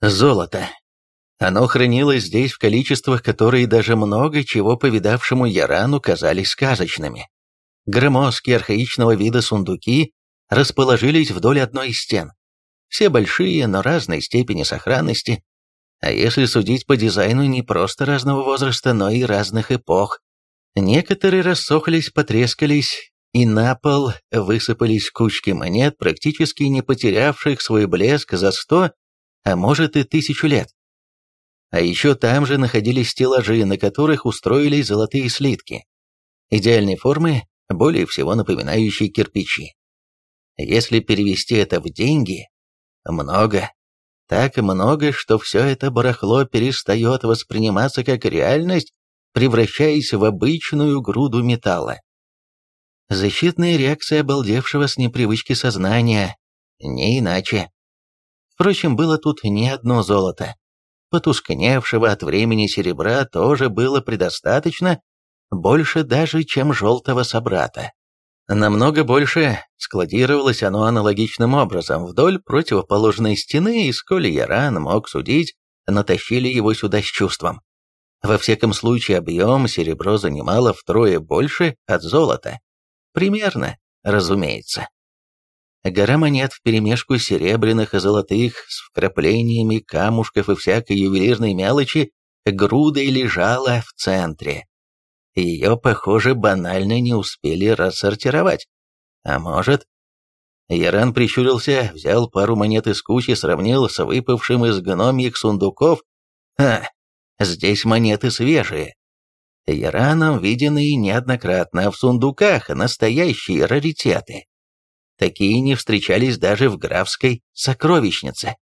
Золото. Оно хранилось здесь в количествах, которые даже много чего повидавшему Ярану казались сказочными. Громоздкие архаичного вида сундуки расположились вдоль одной из стен. Все большие, но разной степени сохранности, а если судить по дизайну не просто разного возраста, но и разных эпох. Некоторые рассохлись, потрескались, и на пол высыпались кучки монет, практически не потерявших свой блеск за сто, а может и тысячу лет. А еще там же находились стеллажи, на которых устроились золотые слитки. Идеальной формы, более всего напоминающие кирпичи. Если перевести это в деньги, много. Так много, что все это барахло перестает восприниматься как реальность, превращаясь в обычную груду металла. Защитная реакция обалдевшего с непривычки сознания, не иначе. Впрочем, было тут не одно золото. Потускневшего от времени серебра тоже было предостаточно, больше даже, чем желтого собрата. Намного больше складировалось оно аналогичным образом вдоль противоположной стены, и сколь Яран мог судить, натащили его сюда с чувством. Во всяком случае, объем серебро занимало втрое больше от золота. Примерно, разумеется. Гора монет вперемешку серебряных и золотых с вкраплениями камушков и всякой ювелирной мелочи грудой лежала в центре, ее, похоже, банально не успели рассортировать. А может... Яран прищурился, взял пару монет из кучи, сравнил с выпавшим из гномьих сундуков. А, здесь монеты свежие. Яраном виденные неоднократно, а в сундуках настоящие раритеты. Такие не встречались даже в графской сокровищнице.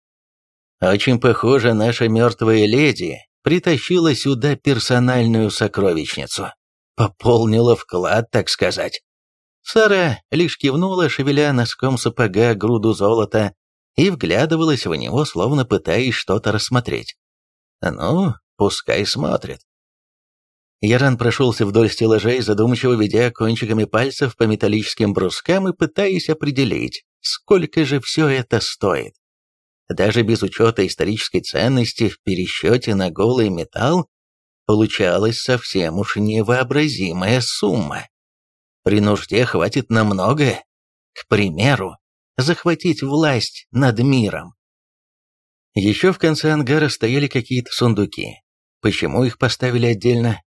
Очень похоже, наша мертвая леди притащила сюда персональную сокровищницу. Пополнила вклад, так сказать. Сара лишь кивнула, шевеля носком сапога груду золота, и вглядывалась в него, словно пытаясь что-то рассмотреть. Ну, пускай смотрит. Яран прошелся вдоль стеллажей, задумчиво ведя кончиками пальцев по металлическим брускам и пытаясь определить, сколько же все это стоит. Даже без учета исторической ценности в пересчете на голый металл получалась совсем уж невообразимая сумма. При нужде хватит на многое. К примеру, захватить власть над миром. Еще в конце ангара стояли какие-то сундуки. Почему их поставили отдельно?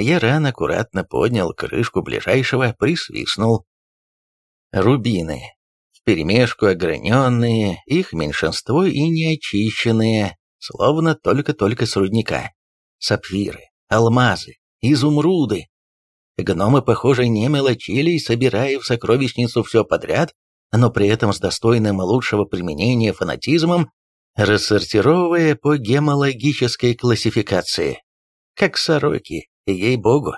Я рано аккуратно поднял крышку ближайшего, присвистнул. Рубины вперемешку ограненные, их меньшинство и неочищенные, словно только-только с рудника. Сапфиры, алмазы, изумруды. Гномы, похоже, не мелочились, собирая в сокровищницу все подряд, но при этом с достойным лучшего применения фанатизмом, рассортировывая по гемологической классификации. Как сороки, ей-богу.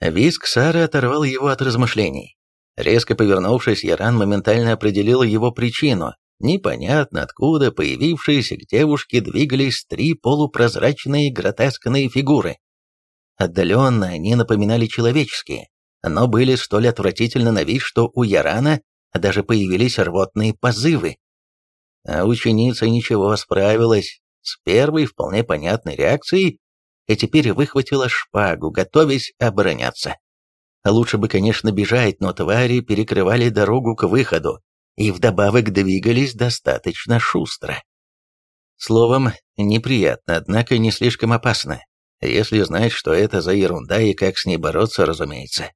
Виск Сары оторвал его от размышлений. Резко повернувшись, Яран моментально определил его причину. Непонятно откуда появившиеся к девушке двигались три полупрозрачные гротескные фигуры. Отдаленно они напоминали человеческие, но были столь отвратительно на вид, что у Ярана даже появились рвотные позывы. А ученица ничего справилась с первой вполне понятной реакцией и теперь выхватила шпагу, готовясь обороняться. Лучше бы, конечно, бежать, но твари перекрывали дорогу к выходу и вдобавок двигались достаточно шустро. Словом, неприятно, однако не слишком опасно, если знать, что это за ерунда и как с ней бороться, разумеется.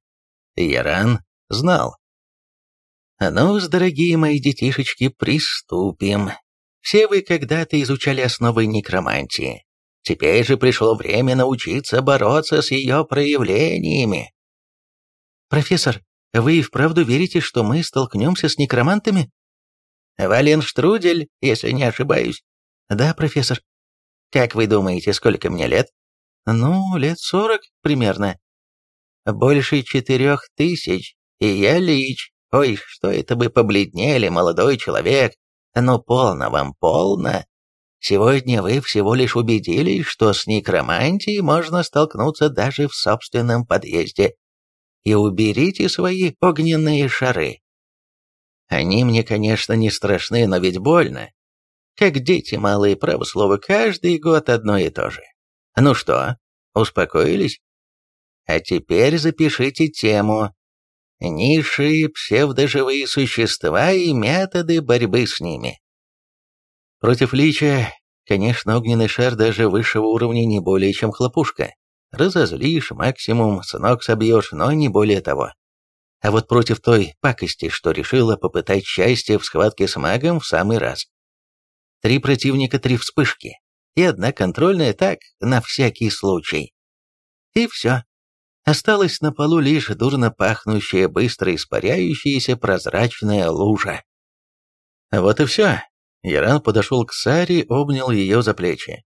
Яран знал. ну дорогие мои детишечки, приступим. Все вы когда-то изучали основы некромантии. Теперь же пришло время научиться бороться с ее проявлениями. «Профессор, вы и вправду верите, что мы столкнемся с некромантами?» «Вален Штрудель, если не ошибаюсь». «Да, профессор». «Как вы думаете, сколько мне лет?» «Ну, лет сорок примерно». «Больше четырех тысяч, и я лич. Ой, что это вы побледнели, молодой человек. Ну, полно вам, полно. Сегодня вы всего лишь убедились, что с некромантией можно столкнуться даже в собственном подъезде и уберите свои огненные шары. Они мне, конечно, не страшны, но ведь больно. Как дети малые, право слово, каждый год одно и то же. Ну что, успокоились? А теперь запишите тему. Низшие псевдоживые существа и методы борьбы с ними. Против лича, конечно, огненный шар даже высшего уровня не более чем хлопушка. Разозлишь, максимум с ног собьешь, но не более того. А вот против той пакости, что решила попытать счастье в схватке с магом в самый раз. Три противника, три вспышки. И одна контрольная так, на всякий случай. И все. Осталась на полу лишь дурно пахнущая, быстро испаряющаяся прозрачная лужа. Вот и все. Яран подошел к Саре, обнял ее за плечи.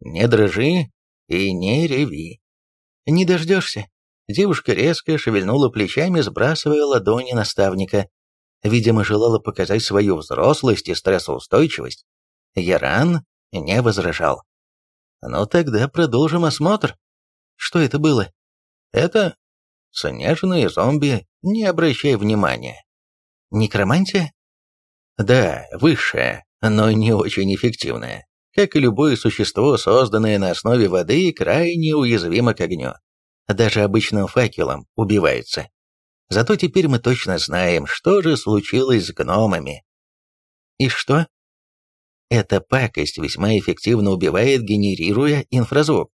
«Не дрожи и не реви. Не дождешься». Девушка резко шевельнула плечами, сбрасывая ладони наставника. Видимо, желала показать свою взрослость и стрессоустойчивость. Яран не возражал. «Ну тогда продолжим осмотр. Что это было?» «Это снежные зомби, не обращай внимания». «Некромантия?» «Да, высшая, но не очень эффективная. Как и любое существо, созданное на основе воды, крайне уязвимо к огню. Даже обычным факелом убивается. Зато теперь мы точно знаем, что же случилось с гномами. И что? Эта пакость весьма эффективно убивает, генерируя инфразвук.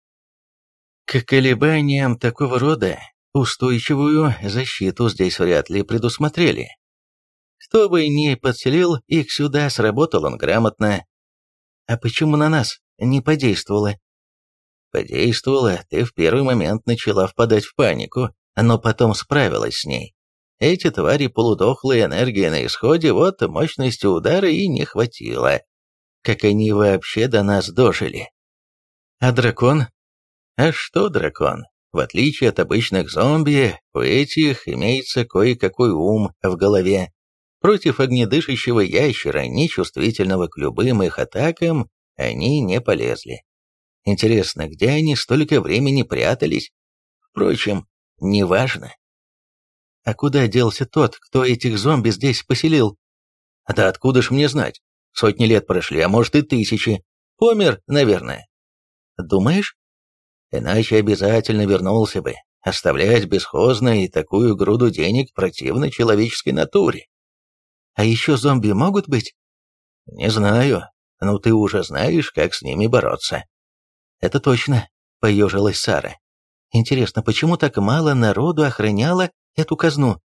К колебаниям такого рода устойчивую защиту здесь вряд ли предусмотрели. Кто бы ни подселил их сюда, сработал он грамотно. А почему на нас не подействовало? Подействовало, ты в первый момент начала впадать в панику, но потом справилась с ней. Эти твари полудохлые, энергия на исходе, вот мощности удара и не хватило. Как они вообще до нас дожили? А дракон? А что дракон? В отличие от обычных зомби, у этих имеется кое-какой ум в голове. Против огнедышащего ящера, нечувствительного к любым их атакам, они не полезли. Интересно, где они столько времени прятались? Впрочем, неважно. А куда делся тот, кто этих зомби здесь поселил? Да откуда ж мне знать? Сотни лет прошли, а может и тысячи. Помер, наверное. Думаешь? Иначе обязательно вернулся бы. Оставлять бесхозно и такую груду денег противно человеческой натуре. А еще зомби могут быть? Не знаю. Но ты уже знаешь, как с ними бороться. «Это точно», — поежилась Сара. «Интересно, почему так мало народу охраняло эту казну?»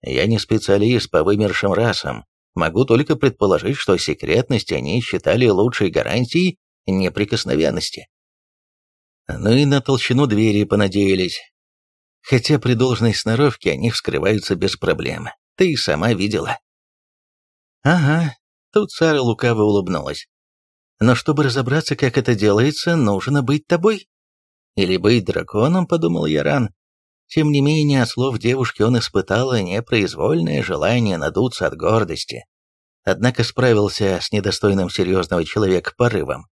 «Я не специалист по вымершим расам. Могу только предположить, что секретность они считали лучшей гарантией неприкосновенности. Ну и на толщину двери понадеялись. Хотя при должной сноровке они вскрываются без проблем. Ты и сама видела». «Ага», — тут Сара лукаво улыбнулась. Но чтобы разобраться, как это делается, нужно быть тобой. Или быть драконом, подумал Яран. Тем не менее, от слов девушки он испытал непроизвольное желание надуться от гордости. Однако справился с недостойным серьезного человека порывом.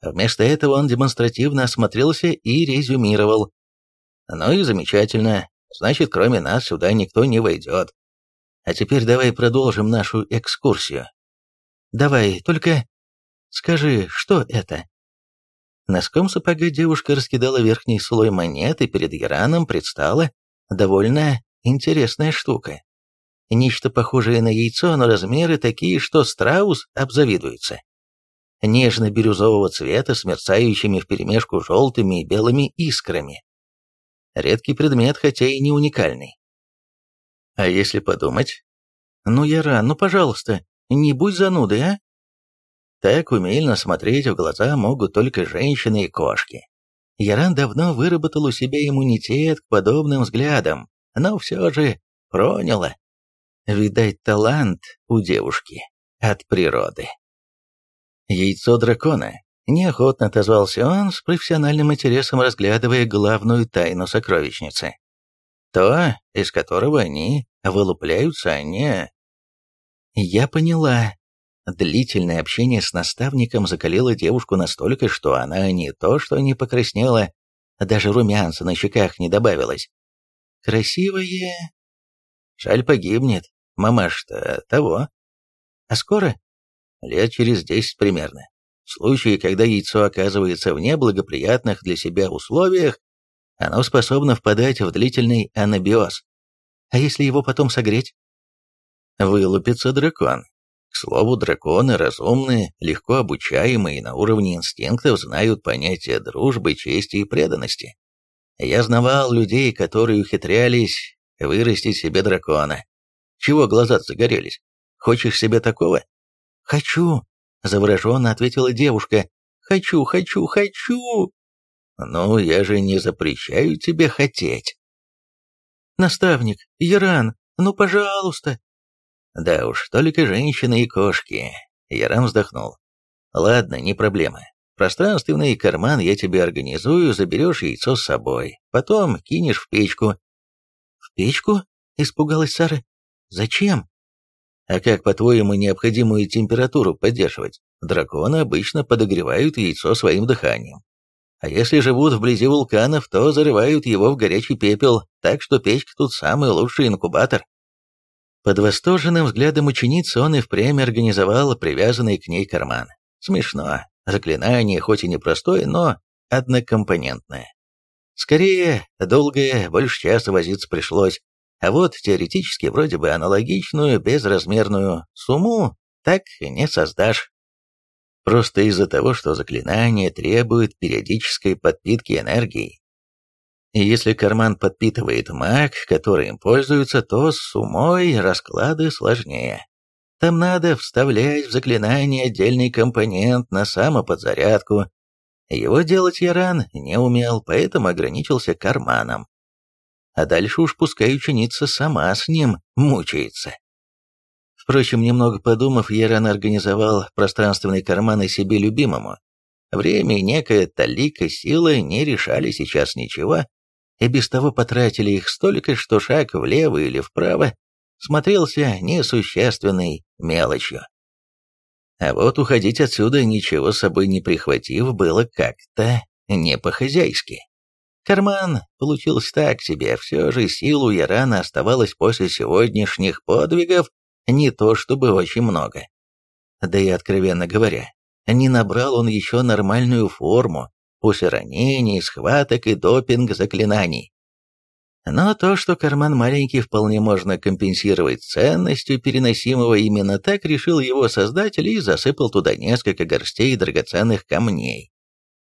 Вместо этого он демонстративно осмотрелся и резюмировал. «Ну и замечательно. Значит, кроме нас сюда никто не войдет. А теперь давай продолжим нашу экскурсию. Давай, только Скажи, что это?» Носком сапога девушка раскидала верхний слой монет, и перед Яраном предстала довольно интересная штука. Нечто похожее на яйцо, но размеры такие, что страус обзавидуется. Нежно-бирюзового цвета с мерцающими вперемешку желтыми и белыми искрами. Редкий предмет, хотя и не уникальный. А если подумать? Ну, Яран, ну, пожалуйста, не будь занудой, а? Так умельно смотреть в глаза могут только женщины и кошки. Яран давно выработал у себя иммунитет к подобным взглядам, но все же проняло. Видать, талант у девушки от природы. Яйцо дракона. Неохотно отозвался он, с профессиональным интересом разглядывая главную тайну сокровищницы. То, из которого они вылупляются, а не... Я поняла, Длительное общение с наставником закалило девушку настолько, что она не то что не покраснела, даже румянца на щеках не добавилось. Красивая... Жаль, погибнет. Мамаш-то того. А скоро? лет через десять примерно. В случае, когда яйцо оказывается в неблагоприятных для себя условиях, оно способно впадать в длительный анабиоз. А если его потом согреть? Вылупится дракон. К слову, драконы разумные, легко обучаемые на уровне инстинктов знают понятия дружбы, чести и преданности. Я знавал людей, которые ухитрялись вырастить себе дракона. Чего глаза загорелись? Хочешь себе такого? Хочу, завороженно ответила девушка. Хочу, хочу, хочу. Ну, я же не запрещаю тебе хотеть. Наставник, Яран, ну, пожалуйста. Да уж, только женщины и кошки. Яран вздохнул. Ладно, не проблема. Пространственный карман я тебе организую, заберешь яйцо с собой. Потом кинешь в печку. В печку? Испугалась Сара. Зачем? А как, по-твоему, необходимую температуру поддерживать? Драконы обычно подогревают яйцо своим дыханием. А если живут вблизи вулканов, то зарывают его в горячий пепел, так что печка тут самый лучший инкубатор. Под восторженным взглядом ученицы он и впрямь организовал привязанный к ней карман. Смешно. Заклинание хоть и непростое, но однокомпонентное. Скорее, долгое, больше часа возиться пришлось. А вот теоретически вроде бы аналогичную безразмерную сумму так не создашь. Просто из-за того, что заклинание требует периодической подпитки энергией. И если карман подпитывает маг, который им пользуется, то с сумой расклады сложнее. Там надо вставлять в заклинание отдельный компонент на самоподзарядку. Его делать Яран не умел, поэтому ограничился карманом а дальше уж пускай ученица сама с ним мучается. Впрочем, немного подумав, Яран организовал пространственный карман и себе любимому. Время и некая талика силы не решали сейчас ничего, и без того потратили их столько, что шаг влево или вправо смотрелся несущественной мелочью. А вот уходить отсюда, ничего с собой не прихватив, было как-то не по-хозяйски. Карман получился так себе, все же сил у Ярана оставалось после сегодняшних подвигов не то чтобы очень много. Да и, откровенно говоря, не набрал он еще нормальную форму после ранений, схваток и допинг-заклинаний. Но то, что карман маленький вполне можно компенсировать ценностью переносимого, именно так решил его создатель и засыпал туда несколько горстей драгоценных камней.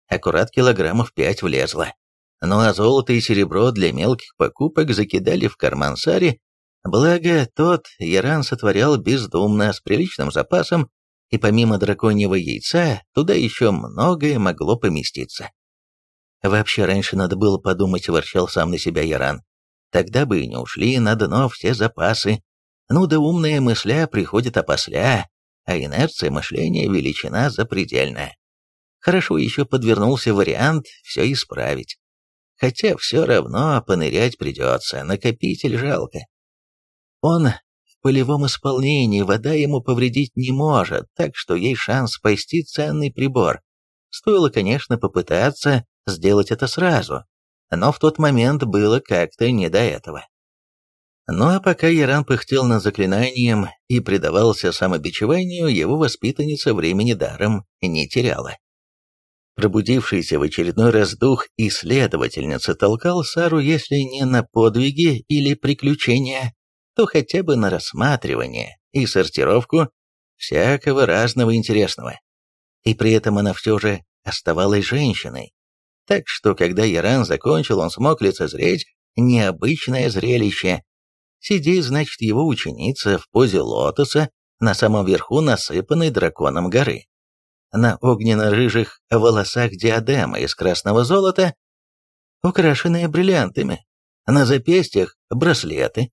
Аккурат килограммов пять влезло. Ну а золото и серебро для мелких покупок закидали в карман Сари, благо тот Яран сотворял бездумно, с приличным запасом, и помимо драконьего яйца, туда еще многое могло поместиться. Вообще раньше надо было подумать, ворчал сам на себя Яран. Тогда бы и не ушли на дно все запасы. Ну да умная мысля приходит опосля, а инерция мышления величина запредельная. Хорошо еще подвернулся вариант все исправить. Хотя все равно понырять придется, накопитель жалко. Он в полевом исполнении, вода ему повредить не может, так что есть шанс спасти ценный прибор. Стоило, конечно, попытаться сделать это сразу, но в тот момент было как-то не до этого. Ну а пока Яран пыхтел над заклинанием и предавался самобичеванию, его воспитанница времени даром не теряла. Пробудившийся в очередной раз дух исследовательницы толкал Сару, если не на подвиги или приключения, то хотя бы на рассматривание и сортировку всякого разного интересного. И при этом она все же оставалась женщиной. Так что, когда Яран закончил, он смог лицезреть необычное зрелище. Сидит, значит, его ученица в позе лотоса на самом верху насыпанной драконом горы на огненно-рыжих волосах диадема из красного золота, украшенные бриллиантами, на запястьях браслеты,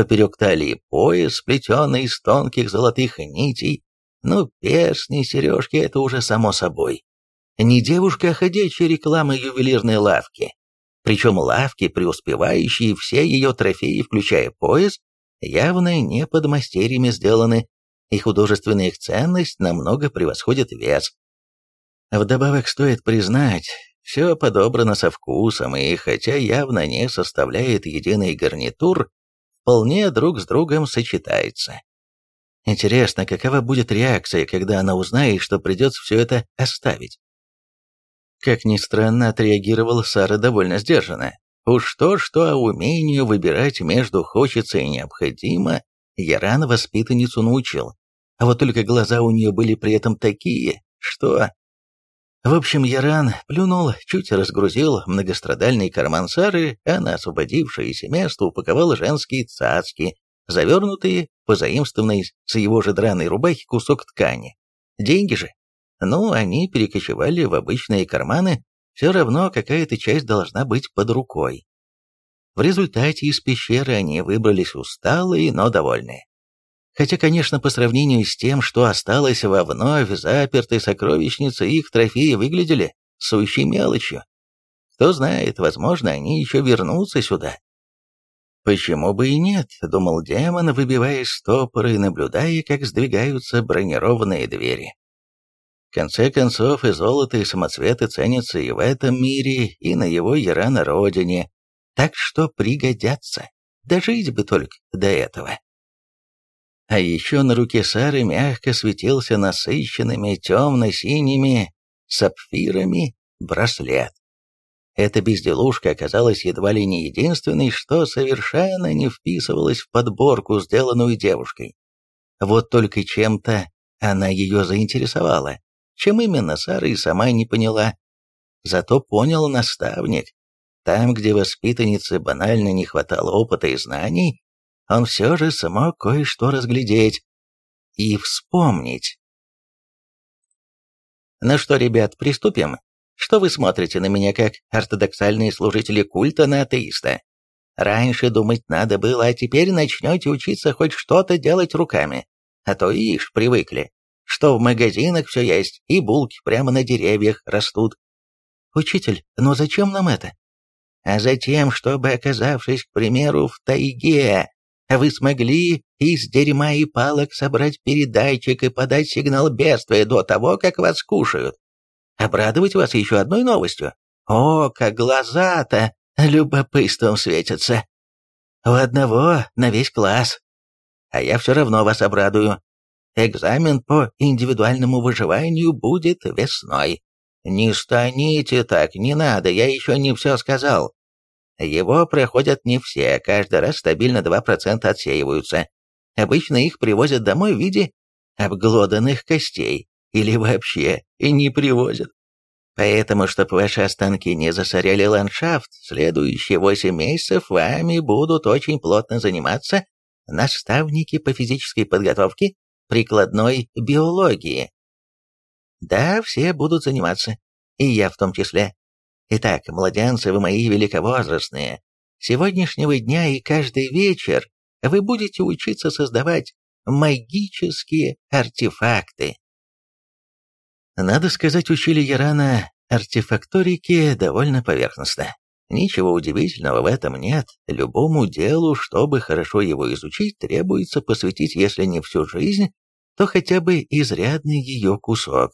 поперек талии пояс, сплетенный из тонких золотых нитей, ну, перстни, сережки — это уже само собой. Не девушка, а ходячая реклама ювелирной лавки. Причем лавки, преуспевающие все ее трофеи, включая пояс, явно не под мастерьями сделаны, и художественная их ценность намного превосходит вес. Вдобавок стоит признать, все подобрано со вкусом, и хотя явно не составляет единый гарнитур, вполне друг с другом сочетается. Интересно, какова будет реакция, когда она узнает, что придется все это оставить? Как ни странно, отреагировала Сара довольно сдержанно. Уж то-что, а умению выбирать между хочется и необходимо, я рано воспитанницу научил. А вот только глаза у нее были при этом такие, что... В общем, Яран плюнул, чуть разгрузил многострадальный карман Сары, а на освободившееся место упаковал женские цацки, завернутые, позаимствованные с его же драной рубахи кусок ткани. Деньги же. Ну, они перекочевали в обычные карманы, все равно какая-то часть должна быть под рукой. В результате из пещеры они выбрались усталые, но довольные. Хотя, конечно, по сравнению с тем, что осталось во вновь запертой сокровищнице, их трофеи выглядели сущей мелочью. Кто знает, возможно, они еще вернутся сюда. «Почему бы и нет?» — думал демон, выбивая стопоры и наблюдая, как сдвигаются бронированные двери. В конце концов, и золото, и самоцветы ценятся и в этом мире, и на его яра на родине, так что пригодятся. Дожить бы только до этого. А еще на руке Сары мягко светился насыщенными темно-синими сапфирами браслет. Эта безделушка оказалась едва ли не единственной, что совершенно не вписывалась в подборку, сделанную девушкой. Вот только чем-то она ее заинтересовала, чем именно Сара и сама не поняла. Зато понял наставник. Там, где воспитаннице банально не хватало опыта и знаний, он все же смог кое-что разглядеть и вспомнить. «Ну что, ребят, приступим? Что вы смотрите на меня как ортодоксальные служители культа на атеиста? Раньше думать надо было, а теперь начнете учиться хоть что-то делать руками. А то ишь, привыкли, что в магазинах все есть, и булки прямо на деревьях растут. Учитель, но зачем нам это? А затем, чтобы, оказавшись, к примеру, в тайге, вы смогли из дерьма и палок собрать передатчик и подать сигнал бедствия до того, как вас кушают. Обрадовать вас еще одной новостью? О, как глаза-то любопытством светятся. У одного на весь класс. А я все равно вас обрадую. Экзамен по индивидуальному выживанию будет весной. Не станите так, не надо, я еще не все сказал. Его проходят не все, каждый раз стабильно 2% отсеиваются. Обычно их привозят домой в виде обглоданных костей или вообще и не привозят. Поэтому, чтобы ваши останки не засоряли ландшафт, следующие 8 месяцев вами будут очень плотно заниматься наставники по физической подготовке, прикладной биологии. Да, все будут заниматься, и я в том числе. Итак, младенцы вы мои великовозрастные, сегодняшнего дня и каждый вечер вы будете учиться создавать магические артефакты. Надо сказать, учили Ярана артефакторике довольно поверхностно. Ничего удивительного в этом нет. Любому делу, чтобы хорошо его изучить, требуется посвятить, если не всю жизнь, то хотя бы изрядный ее кусок.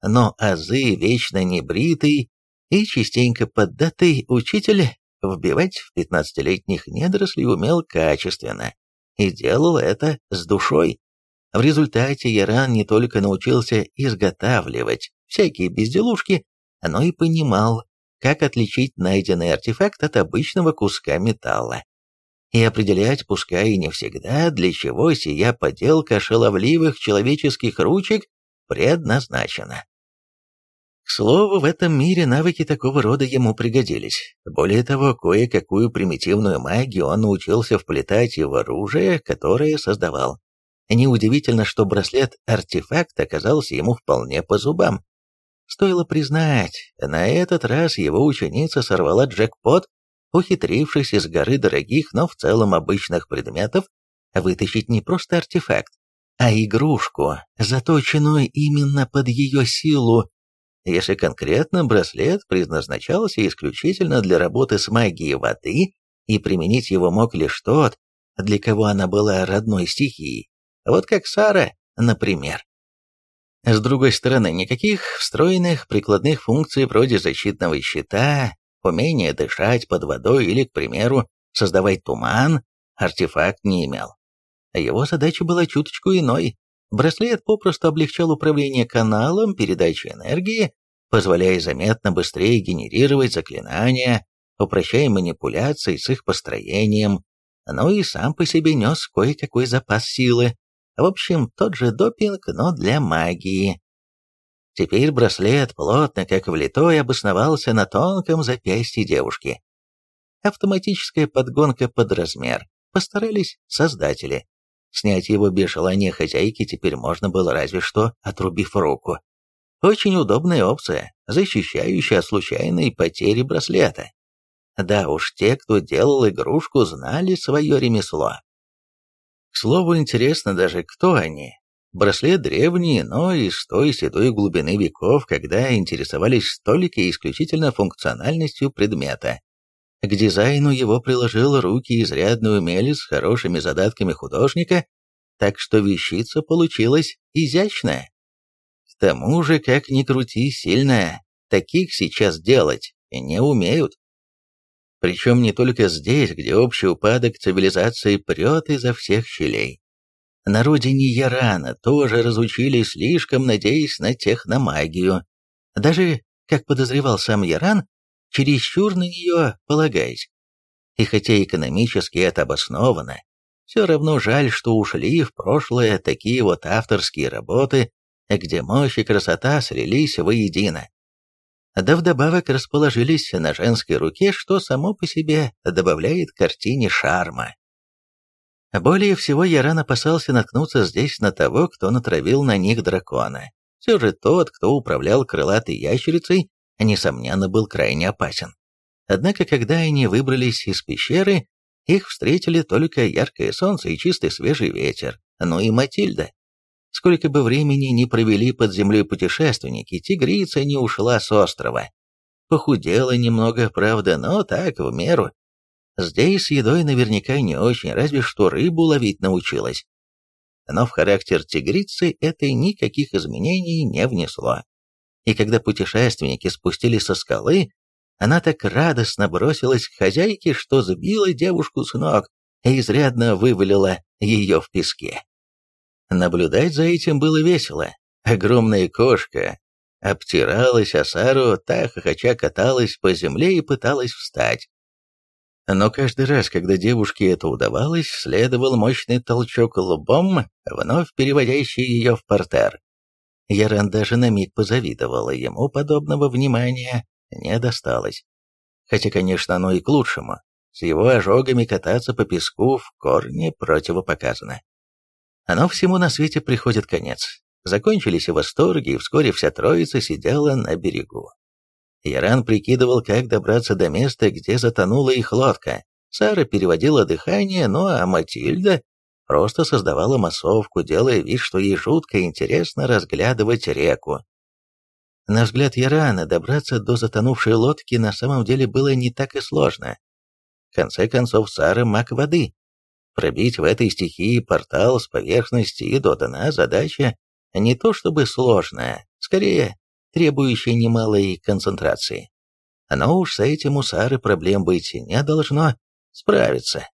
Но азы вечно небритый и частенько поддатый учитель вбивать в пятнадцатилетних недорослей умел качественно и делал это с душой. В результате Яран не только научился изготавливать всякие безделушки, но и понимал, как отличить найденный артефакт от обычного куска металла. И определять, пускай и не всегда, для чего сия поделка шаловливых человеческих ручек предназначена. К слову, в этом мире навыки такого рода ему пригодились. Более того, кое-какую примитивную магию он научился вплетать и в оружие, которое создавал. Неудивительно, что браслет-артефакт оказался ему вполне по зубам. Стоило признать, на этот раз его ученица сорвала джекпот, ухитрившись из горы дорогих, но в целом обычных предметов вытащить не просто артефакт, а игрушку, заточенную именно под ее силу если конкретно браслет предназначался исключительно для работы с магией воды, и применить его мог лишь тот, для кого она была родной стихией, вот как Сара, например. С другой стороны, никаких встроенных прикладных функций вроде защитного щита, умения дышать под водой или, к примеру, создавать туман артефакт не имел. Его задача была чуточку иной. Браслет попросту облегчал управление каналом передачи энергии, позволяя заметно быстрее генерировать заклинания, упрощая манипуляции с их построением, но и сам по себе нес кое-какой запас силы. В общем, тот же допинг, но для магии. Теперь браслет, плотно как влитой, обосновался на тонком запястье девушки. Автоматическая подгонка под размер. Постарались создатели. Снять его без желания хозяйки теперь можно было разве что, отрубив руку. Очень удобная опция, защищающая от случайной потери браслета. Да уж, те, кто делал игрушку, знали свое ремесло. К слову, интересно даже, кто они. Браслет древний, но из той седой глубины веков, когда интересовались только исключительно функциональностью предмета. К дизайну его приложил руки изрядный умелец с хорошими задатками художника, так что вещица получилась изящная. К тому же, как ни крути, сильная, таких сейчас делать не умеют. Причем не только здесь, где общий упадок цивилизации прет изо всех щелей. На родине Ярана тоже разучились слишком надеясь на техномагию. Даже, как подозревал сам Яран, чересчур на нее полагаясь. И хотя экономически это обосновано, все равно жаль, что ушли в прошлое такие вот авторские работы, где мощь и красота слились воедино да вдобавок расположились на женской руке, что само по себе добавляет картине шарма. Более всего Яран опасался наткнуться здесь на того, кто натравил на них дракона. Все же тот, кто управлял крылатой ящерицей, несомненно, был крайне опасен. Однако, когда они выбрались из пещеры, их встретили только яркое солнце и чистый свежий ветер, ну и Матильда. Сколько бы времени ни провели под землей путешественники, тигрица не ушла с острова. Похудела немного, правда, но так, в меру. Здесь с едой наверняка не очень, разве что рыбу ловить научилась. Но в характер тигрицы это никаких изменений не внесло. И когда путешественники спустились со скалы, она так радостно бросилась к хозяйке, что сбила девушку с ног и изрядно вывалила ее в песке. Наблюдать за этим было весело. Огромная кошка обтиралась о Сару, та хохоча каталась по земле и пыталась встать. Но каждый раз, когда девушке это удавалось, следовал мощный толчок лбом, вновь переводящий ее в портер. Яран даже на миг позавидовала, ему подобного внимания не досталось. Хотя, конечно, оно и к лучшему. С его ожогами кататься по песку в корне противопоказано. Но всему на свете приходит конец. Закончились и восторги, и вскоре вся троица сидела на берегу. Яран прикидывал, как добраться до места, где затонула их лодка. Сара переводила дыхание, ну а Матильда просто создавала массовку, делая вид, что ей жутко интересно разглядывать реку. На взгляд Ярана добраться до затонувшей лодки на самом деле было не так и сложно. В конце концов, Сара маг воды, Пробить в этой стихии портал с поверхности и до дна задача не то чтобы сложная, скорее требующая немалой концентрации. Но уж с этим у Сары проблем быть не должно справиться.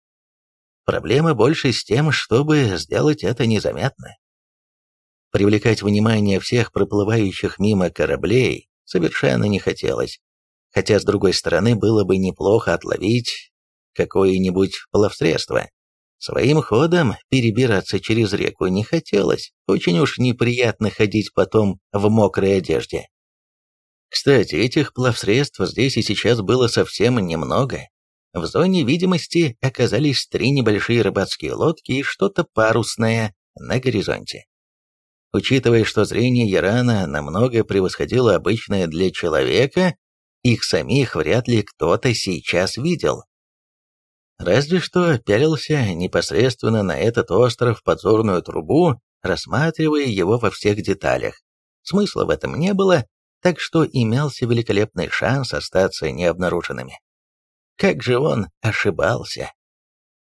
Проблема больше с тем, чтобы сделать это незаметно. Привлекать внимание всех проплывающих мимо кораблей совершенно не хотелось, хотя, с другой стороны, было бы неплохо отловить какое-нибудь плавсредство. Своим ходом перебираться через реку не хотелось, очень уж неприятно ходить потом в мокрой одежде. Кстати, этих плавсредств здесь и сейчас было совсем немного. В зоне видимости оказались три небольшие рыбацкие лодки и что-то парусное на горизонте. Учитывая, что зрение Ярана намного превосходило обычное для человека, их самих вряд ли кто-то сейчас видел. Разве что пялился непосредственно на этот остров подзорную трубу, рассматривая его во всех деталях. Смысла в этом не было, так что имелся великолепный шанс остаться необнаруженными. Как же он ошибался!